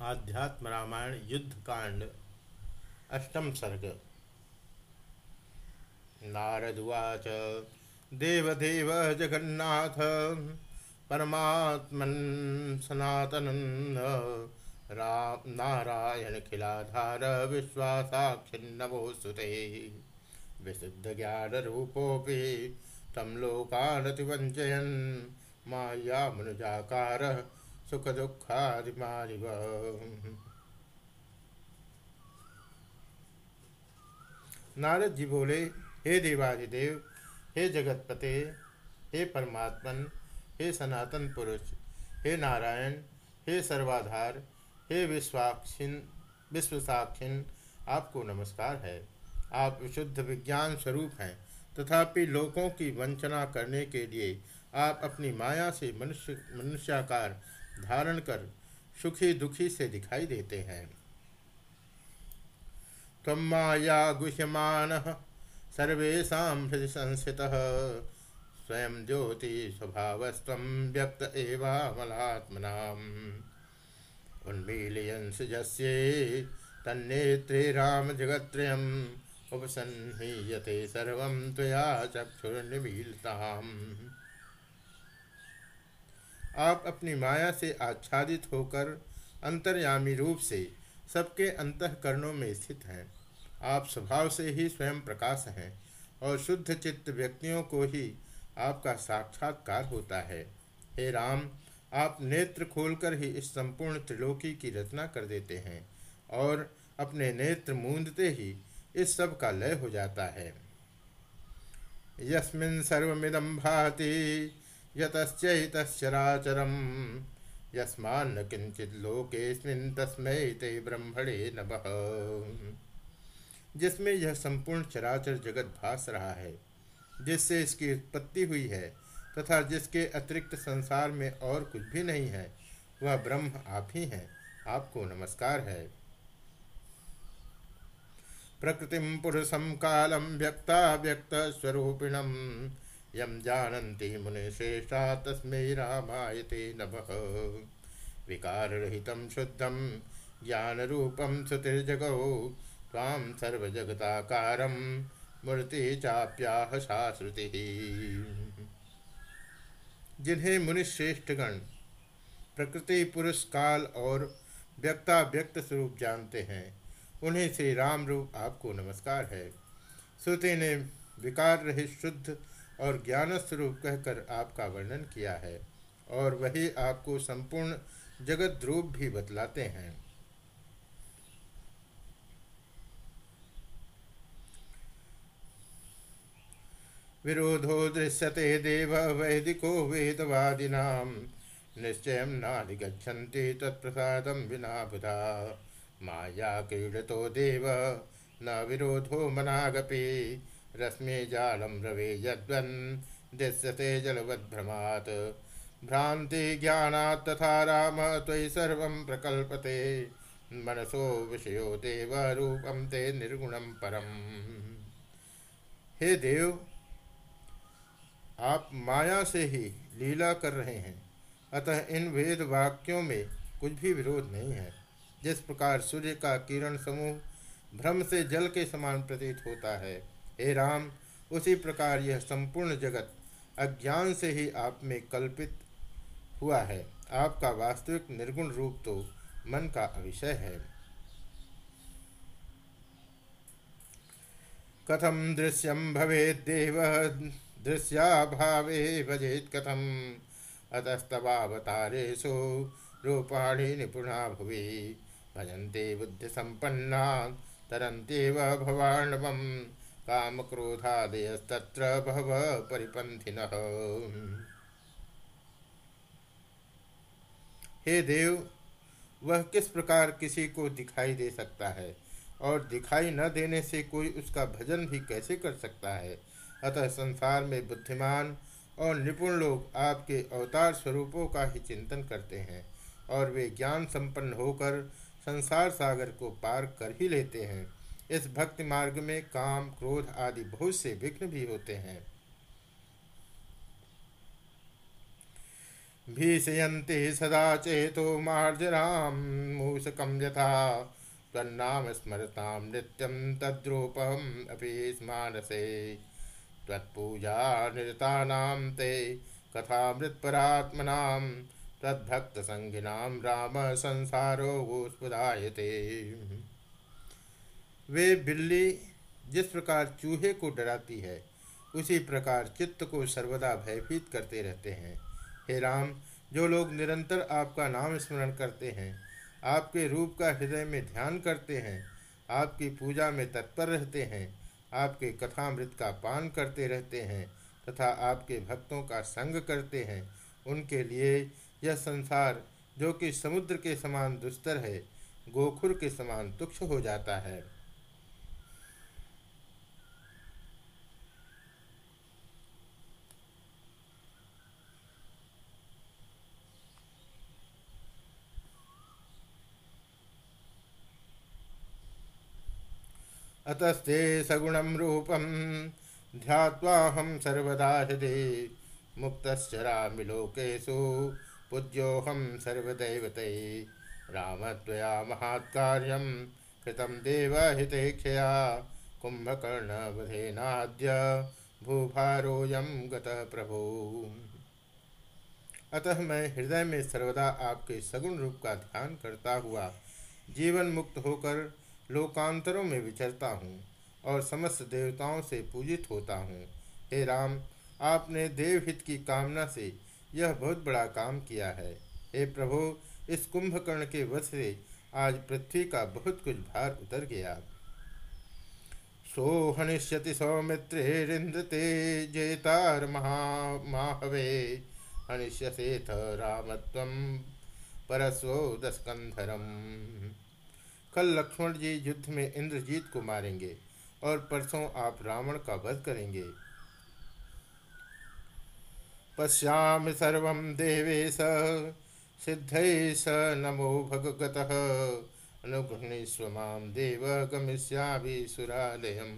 आध्यात्म रामायण युद्ध कांड, अष्टम सर्ग। नारदुवाच देवदेव जगन्नाथ, परमात्मन सनातन राम नारायण खिलाधार विश्वासाक्षिन्नवोस्तुते विशुद्ध ज्ञान रूपोपि तम लोकानतिवञ्चयन् माया मनुजाकार सुख दुखादिमारिव नारद जी बोले, हे देवादिदेव, हे जगतपते, हे परमात्मन, हे सनातन पुरुष, हे नारायण, हे सर्वाधार, हे विश्वाक्षिन, विश्वसाक्षिन, आपको नमस्कार है। आप विशुद्ध विज्ञान स्वरूप हैं, तथापि लोगों की वंचना करने के लिए आप अपनी माया से मनुष्य, मनुष्याकार धारण कर सुखी दुखी से दिखाई देते हैं। तम माया गुह्यमान सर्वेशा हृदय संस्थित। स्वयं ज्योति स्वभावस्व व्यक्त एवामलात्मना उन्मीलयंस जस्ये तन्नेत्रे राम जगत्रयम् उपसन्हीयते सर्वं त्वया चक्षुर्निमीलताम्। आप अपनी माया से आच्छादित होकर अंतर्यामी रूप से सबके अंतकरणों में स्थित हैं। आप स्वभाव से ही स्वयं प्रकाश हैं और शुद्ध चित्त व्यक्तियों को ही आपका साक्षात्कार होता है। हे राम, आप नेत्र खोलकर ही इस संपूर्ण त्रिलोकी की रचना कर देते हैं और अपने नेत्र मूंदते ही इस सब का लय हो जाता है। यस्मिन सर्वमिदम भाति यतश्चैतश्चराचरं यस्मान्न किंचित तस्मै ते ब्रह्मणे नमः। जिसमें यह संपूर्ण चराचर जगत भास रहा है, जिससे इसकी उत्पत्ति हुई है, तथा जिसके अतिरिक्त संसार में और कुछ भी नहीं है, वह ब्रह्म आप ही हैं, आपको नमस्कार है। प्रकृतिम पुरुषम कालम व्यक्ता व्यक्त स्वरूपिणम यम जानती मुनिश्रेष्ठा तस्मै रामायते नमः। विकाररहितं शुद्धं ज्ञानरूपं श्रुतिर्जगौ त्वां सर्वजगताकारं मूर्ति चाप्याह शाश्रुति जिन्हें मुनिश्रेष्ठगण प्रकृति, पुरुष, काल और व्यक्ता व्यक्त स्वरूप जानते हैं, उन्हें श्री राम रूप आपको नमस्कार है। श्रुति ने विकार रहित शुद्ध और ज्ञान स्वरूप कहकर आपका वर्णन किया है, और वही आपको संपूर्ण जगत रूप भी बतलाते हैं। विरोधो दृश्यते देव वैदिको वेदवादिना, निश्चय नाधिगछन्ति तत्प्रसाद विना बुधा। माया क्रीडतो देव, न विरोधो मनागपि रश्मि जालम रवे यद्वन् दृश्यते जलवद्भ्रमात्। भ्रांति ज्ञानात् तथा राम त्वयि सर्वं प्रकल्पते। मनसो विषयो देव रूपम ते निर्गुणम परम। हे देव, आप माया से ही लीला कर रहे हैं। अतः इन वेद वाक्यों में कुछ भी विरोध नहीं है। जिस प्रकार सूर्य का किरण समूह भ्रम से जल के समान प्रतीत होता है हे राम, उसी प्रकार यह संपूर्ण जगत अज्ञान से ही आप में कल्पित हुआ है। आपका वास्तविक निर्गुण रूप तो मन का विषय है। कथम दृश्यम भवेदेव दृश्याभावे भजेत कथम। अतस्तवावतारेशु रूपाणी निपुणा भुवि। भजन्ते बुद्धिसम्पन्ना तरन्त्येव भवाण्डवम् काम क्रोधादयस्तत्र भव परिपंथिन हे देव, वह किस प्रकार किसी को दिखाई दे सकता है? और दिखाई न देने से कोई उसका भजन भी कैसे कर सकता है? अतः संसार में बुद्धिमान और निपुण लोग आपके अवतार स्वरूपों का ही चिंतन करते हैं, और वे ज्ञान संपन्न होकर संसार सागर को पार कर ही लेते हैं। इस भक्ति मार्ग में काम, क्रोध आदि बहुत से विघ्न भी होते हैं। भीषयन्ति सदा चेतो मार्जरां मूषकं यथा। त्वन्नाम स्मरतां नित्यं तद्रूपम् अपि स्मानसे। त्वत्पूजा निरतानां ते कथामृत्परात्मनां तद्भक्तसङ्गिनां राम संसारो स्फुदायते वे बिल्ली जिस प्रकार चूहे को डराती है, उसी प्रकार चित्त को सर्वदा भयभीत करते रहते हैं। हे राम, जो लोग निरंतर आपका नाम स्मरण करते हैं, आपके रूप का हृदय में ध्यान करते हैं, आपकी पूजा में तत्पर रहते हैं, आपके कथामृत का पान करते रहते हैं, तथा आपके भक्तों का संग करते हैं, उनके लिए यह संसार, जो कि समुद्र के समान दुस्तर है, गोखुर के समान तुक्ष हो जाता है। अतस्ते सगुणं रूपं ध्यात्वाहं सर्वदा हृदि मुक्तश्चरामि लोकेषु, पूज्योऽहं सर्वदैवतै। राम त्वया महत्कार्यं कृतं देवहितेक्षया कुम्भकर्णवधेनाद्य भूभारोऽयं गतः प्रभु। अतः मैं हृदय में सर्वदा आपके सगुण रूप का ध्यान करता हुआ जीवन मुक्त होकर लोकांतरों में विचरता हूँ और समस्त देवताओं से पूजित होता हूँ। हे राम, आपने देवहित की कामना से यह बहुत बड़ा काम किया है। हे प्रभु, इस कुंभकर्ण के वश से आज पृथ्वी का बहुत कुछ भार उतर गया। सो हनिष्यति सौमित्रिंदते जेतार महामाहवे हनिष्यसेथ रामत्व परस्वो दस्कंधरम कल लक्ष्मण जी युद्ध में इंद्रजीत को मारेंगे और परसों आप रावण का वध करेंगे। पश्याम सर्व देवेश सिद्ध स, नमो भगवत। अनुगृहणीस्व माम देव गमिष्याभिसुरालयम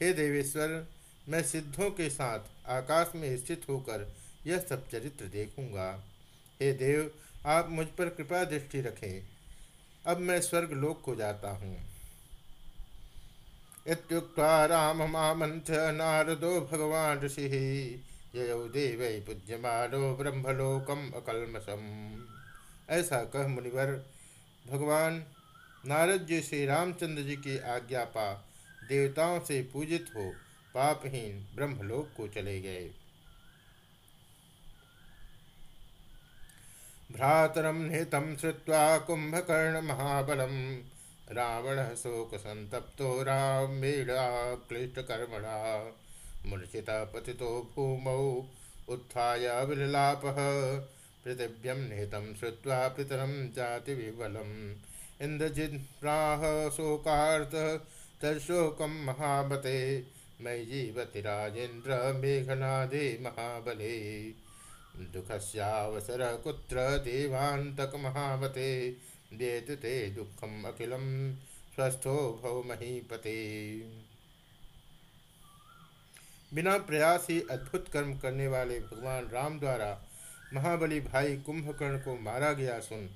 हे देवेश्वर, मैं सिद्धों के साथ आकाश में स्थित होकर यह सब चरित्र देखूँगा। हे देव आप मुझ पर कृपा दृष्टि रखें। अब मैं स्वर्ग लोक को जाता हूँ। राम मामंथ नारदो भगवान ऋषि जय देव पूज्य पूज्यमानो ब्रह्मलोकम अकलमसम ऐसा कह मुनिवर, भगवान नारद जी श्री रामचंद्र जी की आज्ञा पा, देवताओं से पूजित हो, पापहीन ब्रह्मलोक को चले गए। भ्रातरम निहितं श्रुवा कुंभकर्ण महाबलम रावण शोक संतप्तो रामेणाक्लिष्टकर्मणा मूर्छिता पति भूमौ उत्थाय विललापः पृथिव्यं निहितं श्रुत्वा पितरं जातिविबलम् इन्द्रजिन्प्राह शोकार्थ तशोकं महामते मयि जीवति राजेन्द्र मेघनादे महाबले। दुखस्यावसर कुत्र देवान्तक महावते देत ते दुखम अखिलम स्वस्थो भव महीपते। बिना प्रयास ही अद्भुत कर्म करने वाले भगवान राम द्वारा महाबली भाई कुंभकर्ण को मारा गया सुन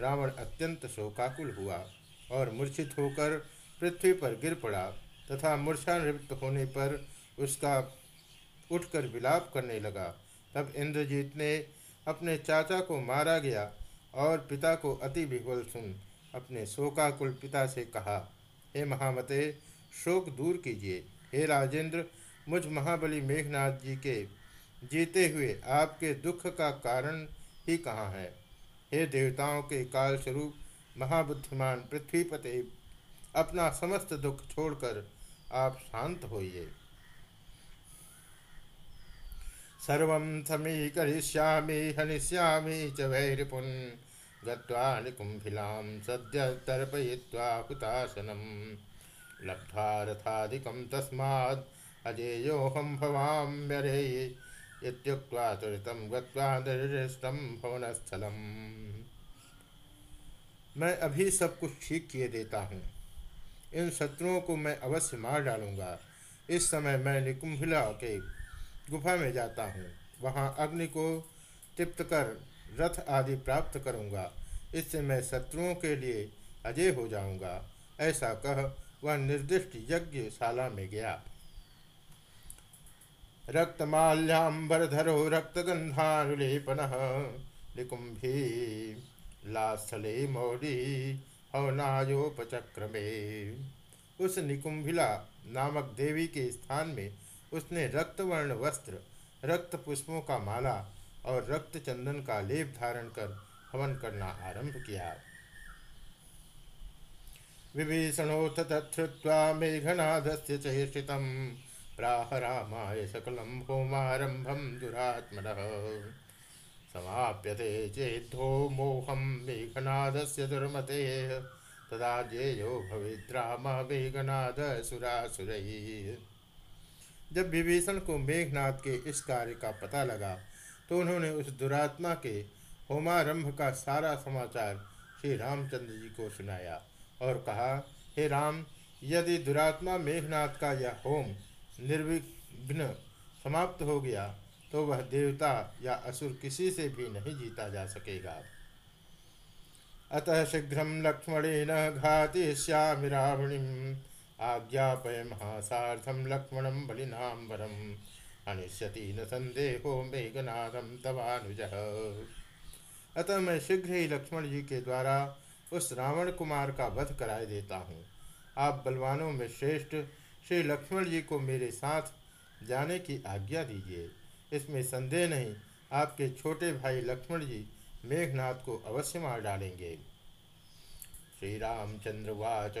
रावण अत्यंत शोकाकुल हुआ और मूर्छित होकर पृथ्वी पर गिर पड़ा तथा मूर्छा निवृत्त होने पर उसका उठकर विलाप करने लगा। तब इंद्रजीत ने अपने चाचा को मारा गया और पिता को अति विह्वल सुन अपने शोकाकुल पिता से कहा, हे महामते, शोक दूर कीजिए। हे राजेंद्र, मुझ महाबली मेघनाथ जी के जीते हुए आपके दुख का कारण ही कहाँ है? हे देवताओं के काल स्वरूप महाबुद्धिमान पृथ्वीपते, अपना समस्त दुख छोड़कर आप शांत होइए। सर्व समीकरिष्यामि, हनिष्यामि च वैरिपुन्। सद्य लब्ध्वा रथादिकं तस्माद् अजेयोऽहं इत्युक्त्वा गत्वा निर्दिष्टं भवनस्थलम्। मैं अभी सब कुछ ठीक किए देता हूँ। इन शत्रुओं को मैं अवश्य मार डालूँगा। इस समय मैं निकुंभिला के गुफा में जाता हूँ। वहाँ अग्नि को तृप्त कर, रथ आदि प्राप्त करूँगा। इससे मैं शत्रुओं के लिए अजय हो जाऊँगा। ऐसा कह वह निर्दिष्ट यज्ञशाला में गया। रक्तमाल्याम्बरधरो रक्तगंधानुलेपन निकुंभी लास्थले मौली हवनायोपचक्र में उस निकुंभिला नामक देवी के स्थान में उसने रक्तवर्ण वस्त्र, रक्त पुष्पों का माला और रक्त चंदन का लेप धारण कर हवन करना आरंभ किया। विभीषणोथ तत्वा मेघनादस्य चेषित प्राह रामाय सकलम होमारंभम दुरात्मन। समाप्यते चेद्धो मोहम मेघनादस्य दुर्मते। तदा जेयो भविद्राम मेघनाद सुरासुरई जब विभीषण को मेघनाथ के इस कार्य का पता लगा तो उन्होंने उस दुरात्मा के होमारंभ का सारा समाचार श्री रामचंद्र जी को सुनाया और कहा, हे राम, यदि दुरात्मा मेघनाथ का यह होम निर्विघ्न समाप्त हो गया तो वह देवता या असुर किसी से भी नहीं जीता जा सकेगा। अतः शीघ्र लक्ष्मणेन घाति श्यामि रावणीम। आज्ञापय महासाधम लक्ष्मणम बलिनाम्बरम। अनिश्यति न संदेहो मेघनाथम तवानुज। अतः मैं शीघ्र ही लक्ष्मण जी के द्वारा उस रावण कुमार का वध कराए देता हूँ। आप बलवानों में श्रेष्ठ श्री लक्ष्मण जी को मेरे साथ जाने की आज्ञा दीजिए। इसमें संदेह नहीं, आपके छोटे भाई लक्ष्मण जी मेघनाथ को अवश्य मार डालेंगे। श्री रामचंद्र वाच।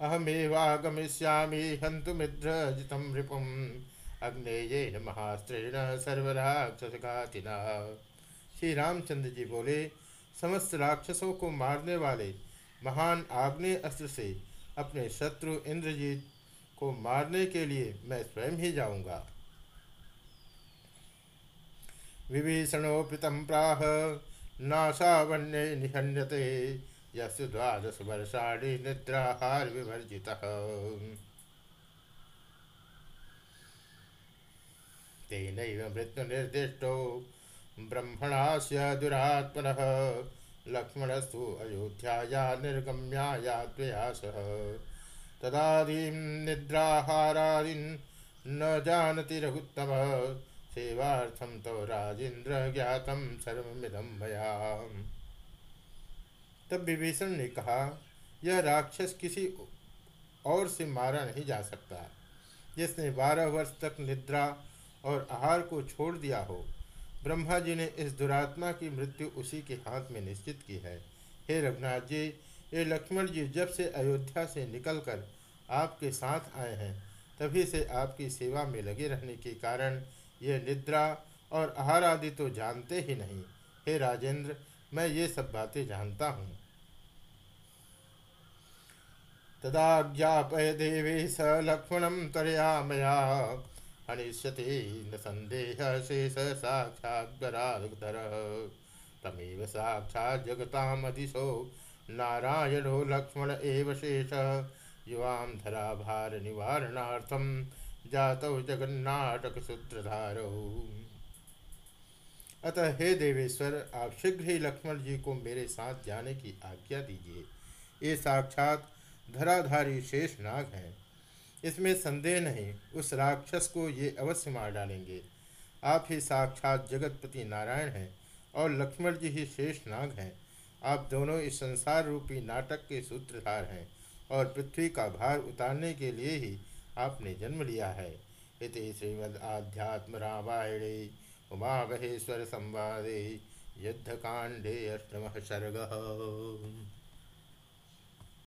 अहमेवागमिष्यामि हंतुमिद्रजितं रिपुम अग्नेयेन महास्त्रेण सर्वराक्षसघातिना। श्री रामचंद्र जी बोले समस्त राक्षसों को मारने वाले महान आग्नेय अस्त्र से अपने शत्रु इंद्रजीत को मारने के लिए मैं स्वयं ही जाऊँगा। विभीषणोपितम प्राह नाशावन्य निहन्यते। यस द्वादश वर्षाणि निद्राहार विवर्जित तेन मृत्यु निर्दिष्टो ब्रह्मणा से दुरात्मन। लक्ष्मणस्तु अयोध्याया निर्गम्याया त्वया सह। तदादीं निद्राहारादीन् न जानति रघुत्तम। सेवार्थम तो राजेन्द्र ज्ञातम सर्वमिदम मया। तब विभीषण ने कहा, यह राक्षस किसी और से मारा नहीं जा सकता। जिसने बारह वर्ष तक निद्रा और आहार को छोड़ दिया हो, ब्रह्मा जी ने इस दुरात्मा की मृत्यु उसी के हाथ में निश्चित की है। हे रघुनाथ जी, ये लक्ष्मण जी जब से अयोध्या से निकलकर आपके साथ आए हैं, तभी से आपकी सेवा में लगे रहने के कारण ये निद्रा और आहार आदि तो जानते ही नहीं। हे राजेंद्र मैं ये सब बातें जानता हूँ। तदाज्ञापय देवी स लक्ष्मणम तरयामया अनिश्यते न संदेह शेष साक्षात्धर तमेव साक्षात् जगतामधिशो। नारायणो लक्ष्मण एव शेष। युवां धराभार निवारणार्थम जातौ जगन्नाटक सूत्रधारो अतः हे देवेश्वर, आप शीघ्र ही लक्ष्मण जी को मेरे साथ जाने की आज्ञा दीजिए। ये साक्षात धराधारी शेष नाग हैं। इसमें संदेह नहीं, उस राक्षस को ये अवश्य मार डालेंगे। आप ही साक्षात जगतपति नारायण हैं और लक्ष्मण जी ही शेष नाग हैं। आप दोनों इस संसार रूपी नाटक के सूत्रधार हैं और पृथ्वी का भार उतारने के लिए ही आपने जन्म लिया है। इति श्रीमद आध्यात्म रामायणे। उमा संवाद संवादे युद्धकांडे अष्टम सर्ग।